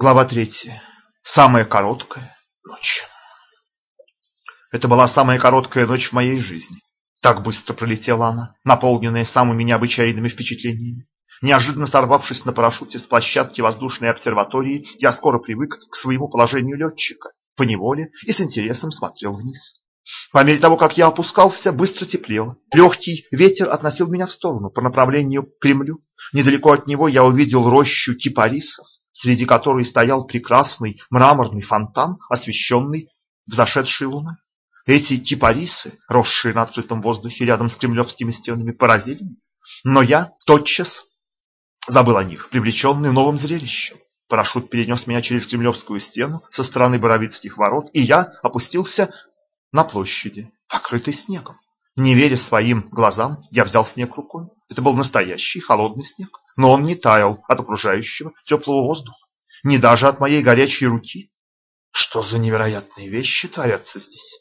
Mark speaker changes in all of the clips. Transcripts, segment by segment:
Speaker 1: Глава третья. Самая короткая ночь. Это была самая короткая ночь в моей жизни. Так быстро пролетела она, наполненная самыми необычайными впечатлениями. Неожиданно сорвавшись на парашюте с площадки воздушной обсерватории, я скоро привык к своему положению летчика, поневоле и с интересом смотрел вниз. По мере того, как я опускался, быстро теплело. Легкий ветер относил меня в сторону, по направлению к Кремлю. Недалеко от него я увидел рощу кипарисов, среди которой стоял прекрасный мраморный фонтан, освещенный взошедшей луной. Эти кипарисы, росшие на открытом воздухе рядом с кремлевскими стенами, поразили меня. Но я тотчас забыл о них, привлеченный новым зрелищем. Парашют перенес меня через кремлевскую стену со стороны Боровицких ворот, и я опустился на площади, покрытой снегом. Не веря своим глазам, я взял снег рукой. Это был настоящий холодный снег, но он не таял от окружающего теплого воздуха, ни даже от моей горячей руки. Что за невероятные вещи творятся здесь?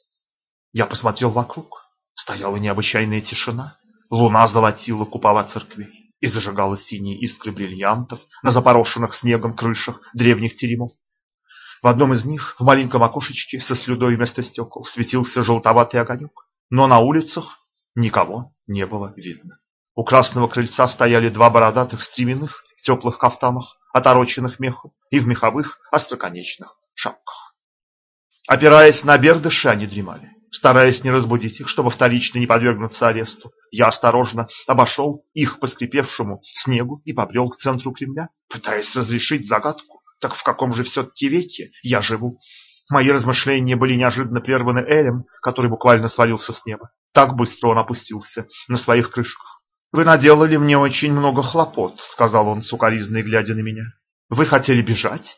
Speaker 1: Я посмотрел вокруг. Стояла необычайная тишина. Луна золотила купола церквей и зажигала синие искры бриллиантов на запорошенных снегом крышах древних теремов. В одном из них, в маленьком окошечке со слюдой вместо стекол, светился желтоватый огонек но на улицах никого не было видно. У красного крыльца стояли два бородатых стременных в теплых кафтанах, отороченных мехом, и в меховых остроконечных шапках. Опираясь на бердыши, они дремали. Стараясь не разбудить их, чтобы вторично не подвергнуться аресту, я осторожно обошел их по скрипевшему снегу и побрел к центру Кремля, пытаясь разрешить загадку, так в каком же все-таки веке я живу. Мои размышления были неожиданно прерваны Элем, который буквально свалился с неба. Так быстро он опустился на своих крышках. «Вы наделали мне очень много хлопот», — сказал он, сукоризной глядя на меня. «Вы хотели бежать?»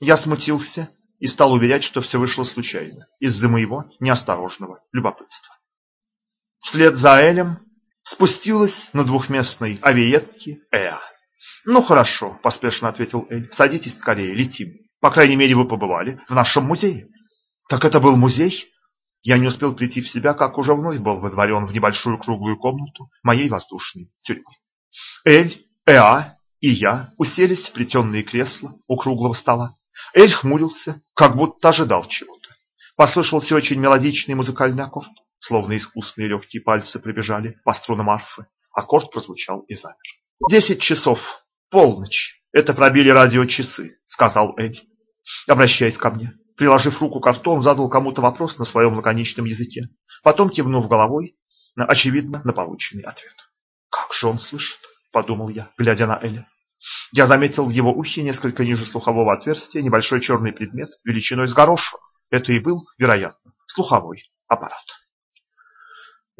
Speaker 1: Я смутился и стал уверять, что все вышло случайно, из-за моего неосторожного любопытства. Вслед за Элем спустилась на двухместной авиетке Эа. «Ну хорошо», — поспешно ответил Эль, — «садитесь скорее, летим». По крайней мере, вы побывали в нашем музее. Так это был музей? Я не успел прийти в себя, как уже вновь был выдворен в небольшую круглую комнату моей воздушной тюрьмы. Эль, Эа и я уселись в плетеные кресла у круглого стола. Эль хмурился, как будто ожидал чего-то. Послышался очень мелодичный музыкальный аккорд, словно искусные легкие пальцы пробежали по струнам арфы. Аккорд прозвучал и замер. Десять часов, полночь. Это пробили радиочасы, сказал Эль обращаясь ко мне. Приложив руку к рту, он задал кому-то вопрос на своем лаконичном языке. Потом, кивнув головой, на, очевидно, на полученный ответ. «Как же он слышит?» – подумал я, глядя на Эля. Я заметил в его ухе несколько ниже слухового отверстия небольшой черный предмет величиной с горошину. Это и был, вероятно, слуховой аппарат.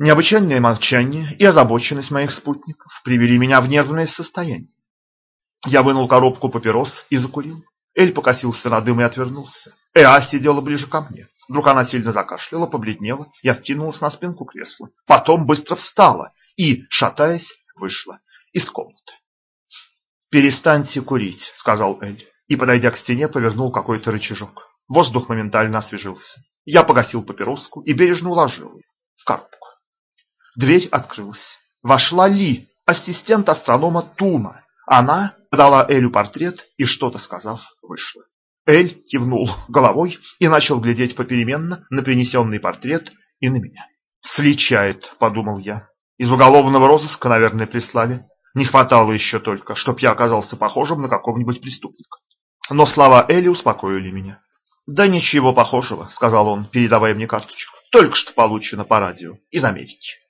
Speaker 1: Необычайное молчание и озабоченность моих спутников привели меня в нервное состояние. Я вынул коробку папирос и закурил. Эль покосился на дым и отвернулся. Эа сидела ближе ко мне. Вдруг она сильно закашляла, побледнела и откинулась на спинку кресла. Потом быстро встала и, шатаясь, вышла из комнаты. «Перестаньте курить», — сказал Эль, и, подойдя к стене, повернул какой-то рычажок. Воздух моментально освежился. Я погасил папироску и бережно уложил ее в коробку. Дверь открылась. Вошла Ли, ассистент астронома Туна. Она подала Элю портрет и, что-то сказав, вышла. Эль кивнул головой и начал глядеть попеременно на принесенный портрет и на меня. «Сличает», — подумал я. «Из уголовного розыска, наверное, прислали. Не хватало еще только, чтоб я оказался похожим на какого-нибудь преступника». Но слова Эли успокоили меня. «Да ничего похожего», — сказал он, передавая мне карточку. «Только что получено по радио из Америки».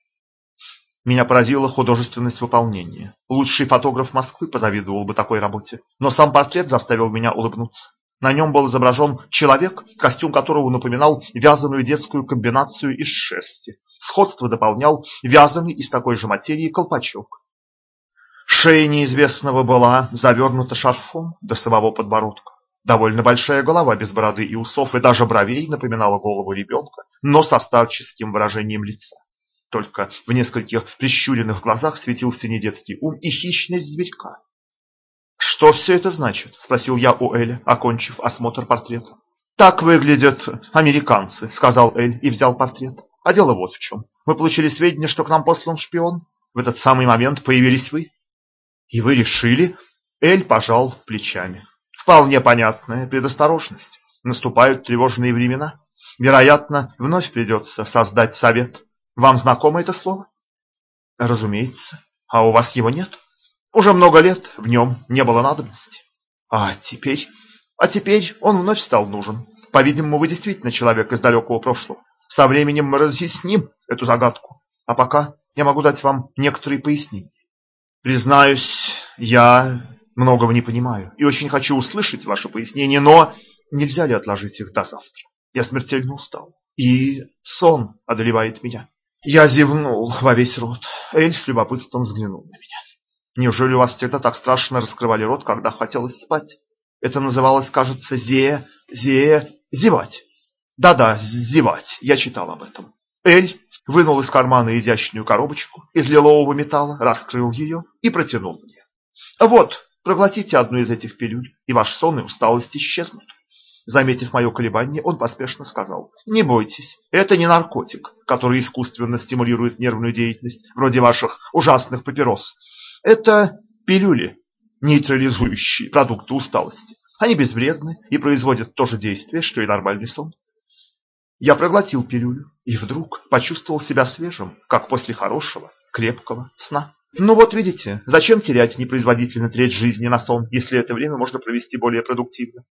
Speaker 1: Меня поразила художественность выполнения. Лучший фотограф Москвы позавидовал бы такой работе. Но сам портрет заставил меня улыбнуться. На нем был изображен человек, костюм которого напоминал вязаную детскую комбинацию из шерсти. Сходство дополнял вязаный из такой же материи колпачок. Шея неизвестного была завернута шарфом до самого подбородка. Довольно большая голова без бороды и усов и даже бровей напоминала голову ребенка, но со старческим выражением лица. Только в нескольких прищуренных глазах светился недетский ум и хищность зверька. «Что все это значит?» – спросил я у Эля, окончив осмотр портрета. «Так выглядят американцы», – сказал Эль и взял портрет. «А дело вот в чем. Мы получили сведения, что к нам послан шпион. В этот самый момент появились вы. И вы решили?» Эль пожал плечами. Вполне понятная предосторожность. Наступают тревожные времена. Вероятно, вновь придется создать совет. Вам знакомо это слово? Разумеется. А у вас его нет? Уже много лет в нем не было надобности. А теперь? А теперь он вновь стал нужен. По-видимому, вы действительно человек из далекого прошлого. Со временем мы разъясним эту загадку. А пока я могу дать вам некоторые пояснения. Признаюсь, я многого не понимаю и очень хочу услышать ваши пояснения, но нельзя ли отложить их до завтра? Я смертельно устал, и сон одолевает меня. Я зевнул во весь рот. Эль с любопытством взглянул на меня. Неужели у вас всегда так страшно раскрывали рот, когда хотелось спать? Это называлось, кажется, зе... зе... зевать. Да-да, зевать. Я читал об этом. Эль вынул из кармана изящную коробочку из лилового металла, раскрыл ее и протянул мне. Вот, проглотите одну из этих пилюль, и ваш сон и усталость исчезнут. Заметив мое колебание, он поспешно сказал, «Не бойтесь, это не наркотик, который искусственно стимулирует нервную деятельность, вроде ваших ужасных папирос. Это пилюли, нейтрализующие продукты усталости. Они безвредны и производят то же действие, что и нормальный сон. Я проглотил пилюлю и вдруг почувствовал себя свежим, как после хорошего, крепкого сна. Ну вот видите, зачем терять непроизводительно треть жизни на сон, если это время можно провести более продуктивно?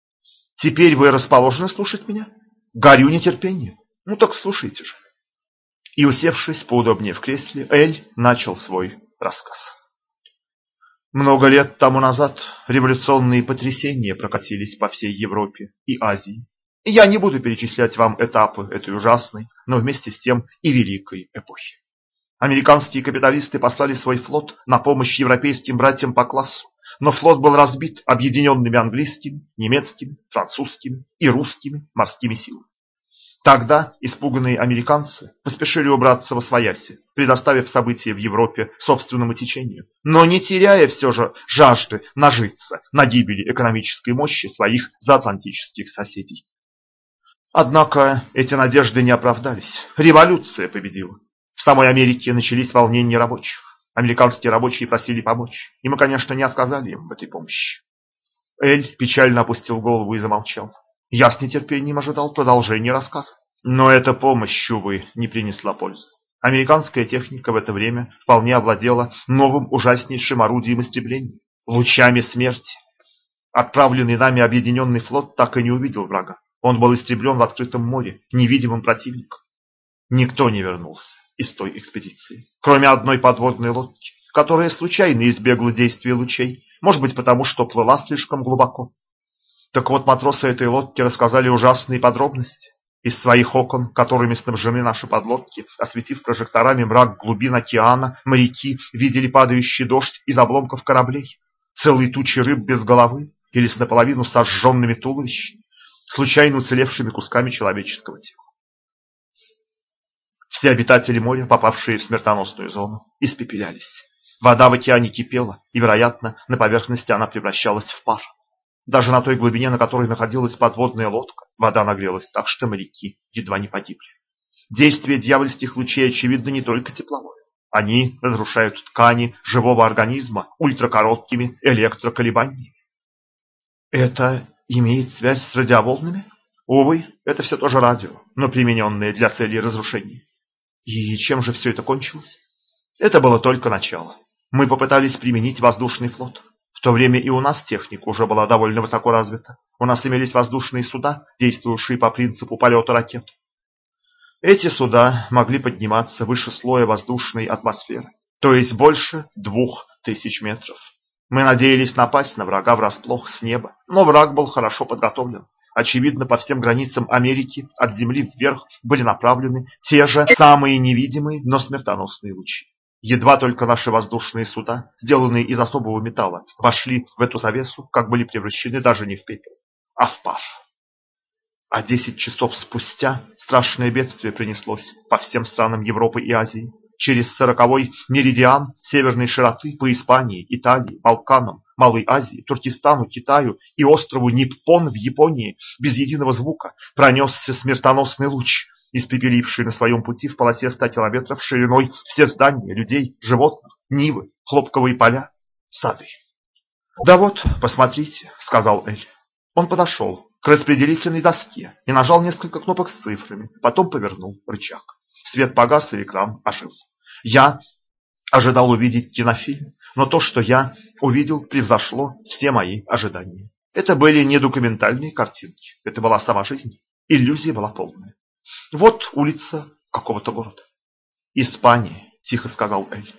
Speaker 1: Теперь вы расположены слушать меня? Горю нетерпением. Ну так слушайте же. И усевшись поудобнее в кресле, Эль начал свой рассказ. Много лет тому назад революционные потрясения прокатились по всей Европе и Азии. Я не буду перечислять вам этапы этой ужасной, но вместе с тем и великой эпохи. Американские капиталисты послали свой флот на помощь европейским братьям по классу, но флот был разбит объединенными английскими, немецкими, французскими и русскими морскими силами. Тогда испуганные американцы поспешили убраться во свояси, предоставив события в Европе собственному течению, но не теряя все же жажды нажиться на гибели экономической мощи своих заатлантических соседей. Однако эти надежды не оправдались. Революция победила. В самой Америке начались волнения рабочих. Американские рабочие просили помочь, и мы, конечно, не отказали им в этой помощи. Эль печально опустил голову и замолчал. Я с нетерпением ожидал продолжения рассказа. Но эта помощь, увы, не принесла пользы. Американская техника в это время вполне овладела новым ужаснейшим орудием истребления – лучами смерти. Отправленный нами объединенный флот так и не увидел врага. Он был истреблен в открытом море, невидимым противником. Никто не вернулся из той экспедиции, кроме одной подводной лодки, которая случайно избегла действия лучей, может быть потому, что плыла слишком глубоко. Так вот, матросы этой лодки рассказали ужасные подробности. Из своих окон, которыми снабжены наши подлодки, осветив прожекторами мрак глубин океана, моряки видели падающий дождь из обломков кораблей, целые тучи рыб без головы или с наполовину сожженными туловищами, случайно уцелевшими кусками человеческого тела. Все обитатели моря, попавшие в смертоносную зону, испепелялись. Вода в океане кипела, и, вероятно, на поверхности она превращалась в пар. Даже на той глубине, на которой находилась подводная лодка, вода нагрелась так, что моряки едва не погибли. Действие дьявольских лучей, очевидно, не только тепловое. Они разрушают ткани живого организма ультракороткими электроколебаниями. Это имеет связь с радиоволнами? Увы, это все тоже радио, но примененное для целей разрушения. И чем же все это кончилось? Это было только начало. Мы попытались применить воздушный флот. В то время и у нас техника уже была довольно высоко развита. У нас имелись воздушные суда, действующие по принципу полета ракет. Эти суда могли подниматься выше слоя воздушной атмосферы, то есть больше двух тысяч метров. Мы надеялись напасть на врага врасплох с неба, но враг был хорошо подготовлен. Очевидно, по всем границам Америки от земли вверх были направлены те же самые невидимые, но смертоносные лучи. Едва только наши воздушные суда, сделанные из особого металла, вошли в эту завесу, как были превращены даже не в пепел, а в пар. А десять часов спустя страшное бедствие принеслось по всем странам Европы и Азии. Через сороковой меридиан северной широты по Испании, Италии, Балканам, Малой Азии, Туркестану, Китаю и острову Ниппон в Японии без единого звука пронесся смертоносный луч, испепеливший на своем пути в полосе ста километров шириной все здания, людей, животных, нивы, хлопковые поля, сады. «Да вот, посмотрите», — сказал Эль, Он подошел к распределительной доске и нажал несколько кнопок с цифрами, потом повернул рычаг. Свет погас, и экран ожил. Я ожидал увидеть кинофильм, но то, что я увидел, превзошло все мои ожидания. Это были не документальные картинки, это была сама жизнь. Иллюзия была полная. Вот улица какого-то города. Испания, тихо сказал Эль.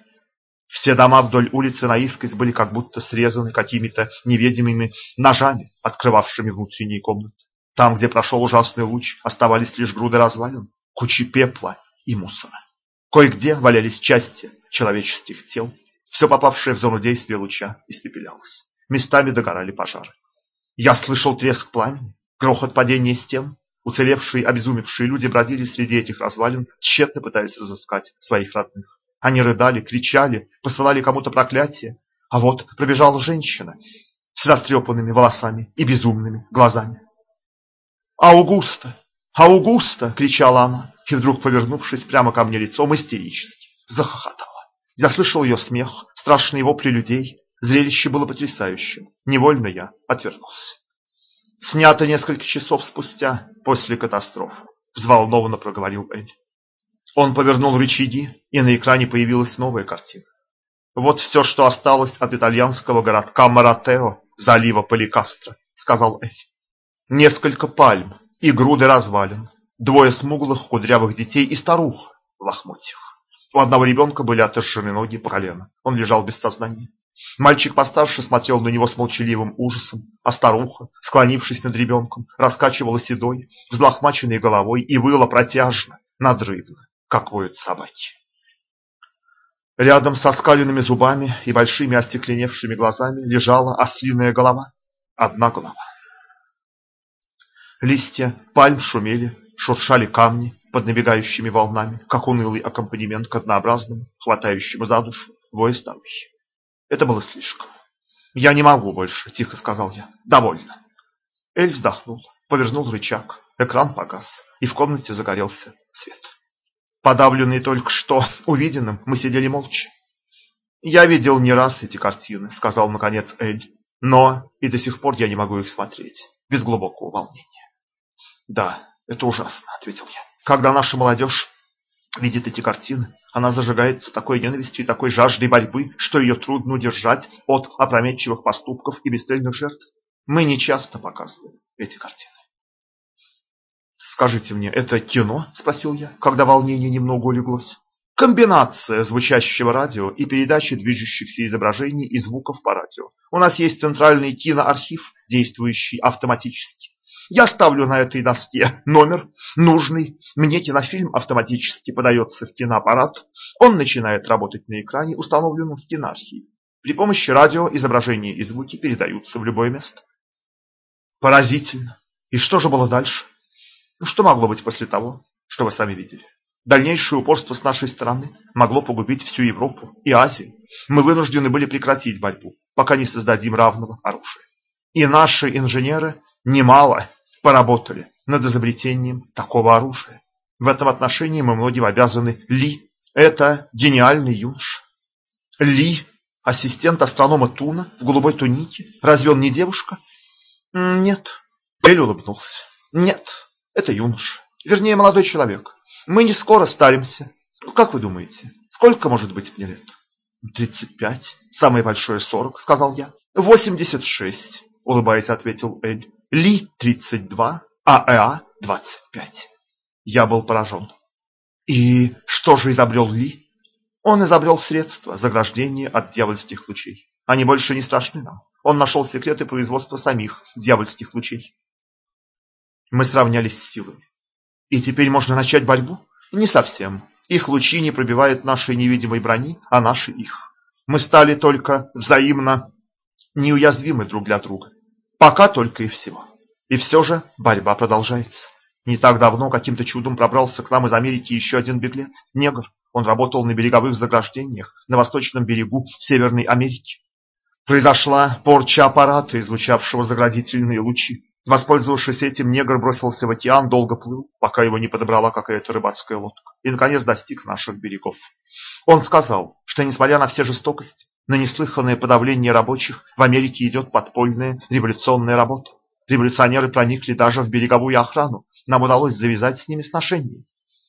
Speaker 1: Все дома вдоль улицы наискось были как будто срезаны какими-то невидимыми ножами, открывавшими внутренние комнаты. Там, где прошел ужасный луч, оставались лишь груды развалин, кучи пепла и мусора. Кое-где валялись части человеческих тел. Все попавшее в зону действия луча испепелялось. Местами догорали пожары. Я слышал треск пламени, грохот падения стен. Уцелевшие, обезумевшие люди бродили среди этих развалин, тщетно пытаясь разыскать своих родных. Они рыдали, кричали, посылали кому-то проклятие. А вот пробежала женщина с растрепанными волосами и безумными глазами. «Аугуста! Аугуста!» — кричала она, и вдруг, повернувшись прямо ко мне лицом, истерически захохотала. Я слышал ее смех, страшные вопли людей. Зрелище было потрясающим. Невольно я отвернулся. Снято несколько часов спустя, после катастрофы, взволнованно проговорил Эль. Он повернул рычаги, и на экране появилась новая картина. Вот все, что осталось от итальянского городка Маратео, залива Поликастро, сказал Эль. Несколько пальм и груды развалин, двое смуглых кудрявых детей и старуха в лохмотьях. У одного ребенка были отожжены ноги по колено. Он лежал без сознания. Мальчик постарше смотрел на него с молчаливым ужасом, а старуха, склонившись над ребенком, раскачивала седой, взлохмаченной головой и выла протяжно, надрывно, как воют собаки. Рядом со скаленными зубами и большими остекленевшими глазами лежала ослиная голова. Одна голова. Листья пальм шумели, шуршали камни под набегающими волнами, как унылый аккомпанемент к однообразному, хватающему за душу, вою старухи. Это было слишком. «Я не могу больше», — тихо сказал я. «Довольно». Эль вздохнул, повернул рычаг, экран погас, и в комнате загорелся свет. Подавленные только что увиденным, мы сидели молча. «Я видел не раз эти картины», — сказал наконец Эль, «но и до сих пор я не могу их смотреть, без глубокого волнения». «Да, это ужасно», — ответил я. «Когда наша молодежь видит эти картины, она зажигается такой ненавистью и такой жаждой борьбы, что ее трудно удержать от опрометчивых поступков и бесцельных жертв. Мы не часто показываем эти картины. «Скажите мне, это кино?» – спросил я, когда волнение немного улеглось. Комбинация звучащего радио и передачи движущихся изображений и звуков по радио. У нас есть центральный киноархив, действующий автоматически. Я ставлю на этой доске номер, нужный. Мне кинофильм автоматически подается в киноаппарат. Он начинает работать на экране, установленном в киноархиве. При помощи радио изображения и звуки передаются в любое место. Поразительно. И что же было дальше? Ну, что могло быть после того, что вы сами видели? Дальнейшее упорство с нашей стороны могло погубить всю Европу и Азию. Мы вынуждены были прекратить борьбу, пока не создадим равного оружия. И наши инженеры немало поработали над изобретением такого оружия. В этом отношении мы многим обязаны Ли. Это гениальный юнош. Ли, ассистент астронома Туна в голубой тунике. Разве он не девушка? Нет. Эль улыбнулся. Нет, это юноша. Вернее, молодой человек. Мы не скоро старимся. Ну, как вы думаете, сколько может быть мне лет? Тридцать пять. Самое большое сорок, сказал я. Восемьдесят шесть, улыбаясь, ответил Эль. Ли 32, а Эа 25. Я был поражен. И что же изобрел Ли? Он изобрел средства заграждения от дьявольских лучей. Они больше не страшны нам. Он нашел секреты производства самих дьявольских лучей. Мы сравнялись с силами. И теперь можно начать борьбу? Не совсем. Их лучи не пробивают нашей невидимой брони, а наши их. Мы стали только взаимно неуязвимы друг для друга. Пока только и всего. И все же борьба продолжается. Не так давно каким-то чудом пробрался к нам из Америки еще один беглец, негр. Он работал на береговых заграждениях на восточном берегу Северной Америки. Произошла порча аппарата, излучавшего заградительные лучи. Воспользовавшись этим, негр бросился в океан, долго плыл, пока его не подобрала какая-то рыбацкая лодка, и, наконец, достиг наших берегов. Он сказал, что, несмотря на все жестокости, на неслыханное подавление рабочих в Америке идет подпольная революционная работа. Революционеры проникли даже в береговую охрану. Нам удалось завязать с ними сношение.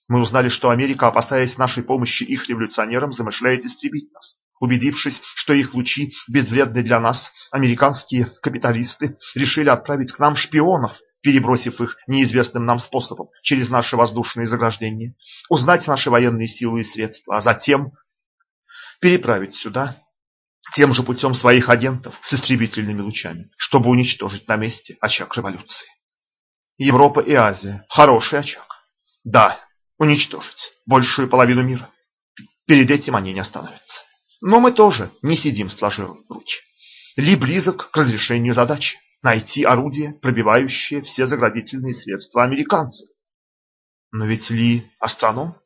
Speaker 1: Мы узнали, что Америка, опасаясь нашей помощи их революционерам, замышляет истребить нас. Убедившись, что их лучи безвредны для нас, американские капиталисты решили отправить к нам шпионов, перебросив их неизвестным нам способом через наши воздушные заграждения, узнать наши военные силы и средства, а затем переправить сюда тем же путем своих агентов с истребительными лучами, чтобы уничтожить на месте очаг революции. Европа и Азия – хороший очаг. Да, уничтожить большую половину мира. Перед этим они не остановятся. Но мы тоже не сидим сложив руки. Ли близок к разрешению задачи – найти орудие, пробивающее все заградительные средства американцев. Но ведь Ли – астроном.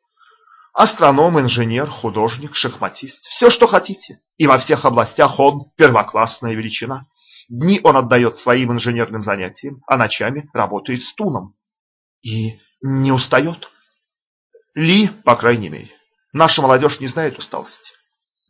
Speaker 1: Астроном, инженер, художник, шахматист. Все, что хотите. И во всех областях он первоклассная величина. Дни он отдает своим инженерным занятиям, а ночами работает с туном. И не устает. Ли, по крайней мере. Наша молодежь не знает усталости.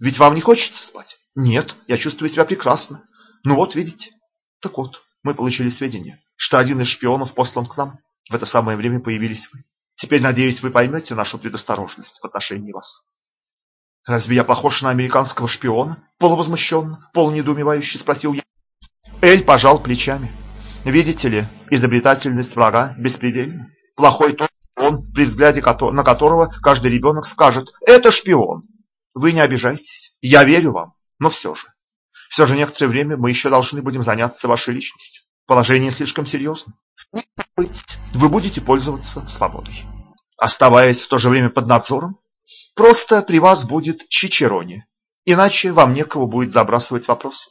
Speaker 1: Ведь вам не хочется спать? Нет, я чувствую себя прекрасно. Ну вот, видите. Так вот, мы получили сведения, что один из шпионов послан к нам. В это самое время появились вы. Теперь, надеюсь, вы поймете нашу предосторожность в отношении вас. Разве я похож на американского шпиона? Полувозмущенно, полунедоумевающе спросил я. Эль пожал плечами. Видите ли, изобретательность врага беспредельна. Плохой тот он, при взгляде на которого каждый ребенок скажет «это шпион». Вы не обижайтесь, я верю вам, но все же. Все же некоторое время мы еще должны будем заняться вашей личностью. Положение слишком серьезно. Вы будете пользоваться свободой. Оставаясь в то же время под надзором, просто при вас будет чичероне, иначе вам некого будет забрасывать вопросы.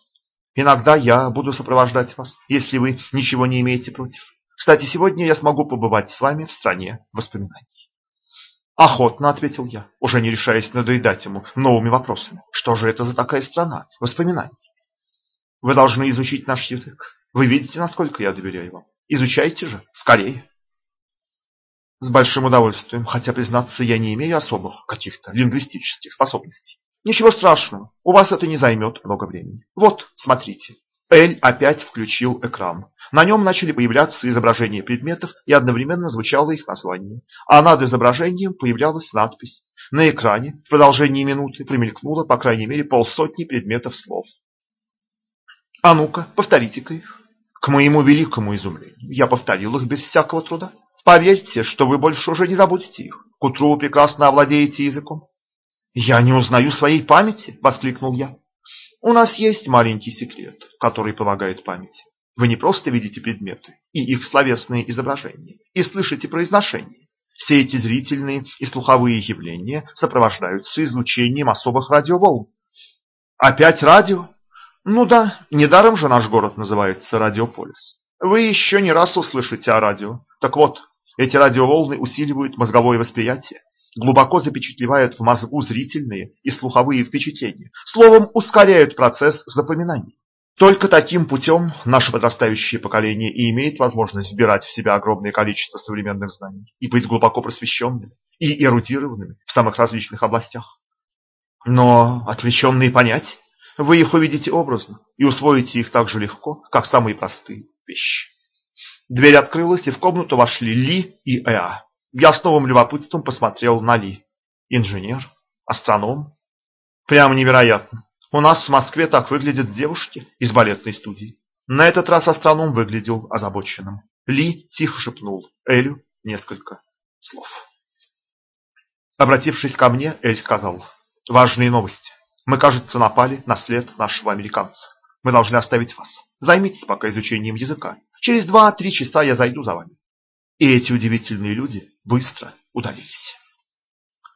Speaker 1: Иногда я буду сопровождать вас, если вы ничего не имеете против. Кстати, сегодня я смогу побывать с вами в стране воспоминаний. Охотно, ответил я, уже не решаясь надоедать ему новыми вопросами. Что же это за такая страна воспоминаний? Вы должны изучить наш язык. Вы видите, насколько я доверяю вам. Изучайте же, скорее. С большим удовольствием, хотя, признаться, я не имею особых каких-то лингвистических способностей. Ничего страшного, у вас это не займет много времени. Вот, смотрите. Эль опять включил экран. На нем начали появляться изображения предметов и одновременно звучало их название. А над изображением появлялась надпись. На экране в продолжении минуты промелькнуло по крайней мере полсотни предметов слов. А ну-ка, повторите-ка их. К моему великому изумлению, я повторил их без всякого труда. Поверьте, что вы больше уже не забудете их. К утру вы прекрасно овладеете языком. «Я не узнаю своей памяти!» – воскликнул я. У нас есть маленький секрет, который помогает памяти. Вы не просто видите предметы и их словесные изображения, и слышите произношение. Все эти зрительные и слуховые явления сопровождаются излучением особых радиоволн. Опять радио? Ну да, недаром же наш город называется Радиополис. Вы еще не раз услышите о радио. Так вот, эти радиоволны усиливают мозговое восприятие, глубоко запечатлевают в мозгу зрительные и слуховые впечатления, словом, ускоряют процесс запоминания. Только таким путем наше подрастающее поколение и имеет возможность вбирать в себя огромное количество современных знаний и быть глубоко просвещенными и эрудированными в самых различных областях. Но отвлеченные понятия, вы их увидите образно и усвоите их так же легко, как самые простые вещи. Дверь открылась, и в комнату вошли Ли и Эа. Я с новым любопытством посмотрел на Ли. Инженер? Астроном? Прямо невероятно. У нас в Москве так выглядят девушки из балетной студии. На этот раз астроном выглядел озабоченным. Ли тихо шепнул Элю несколько слов. Обратившись ко мне, Эль сказал, «Важные новости. Мы, кажется, напали на след нашего американца. Мы должны оставить вас. Займитесь пока изучением языка. Через два-три часа я зайду за вами. И эти удивительные люди быстро удалились.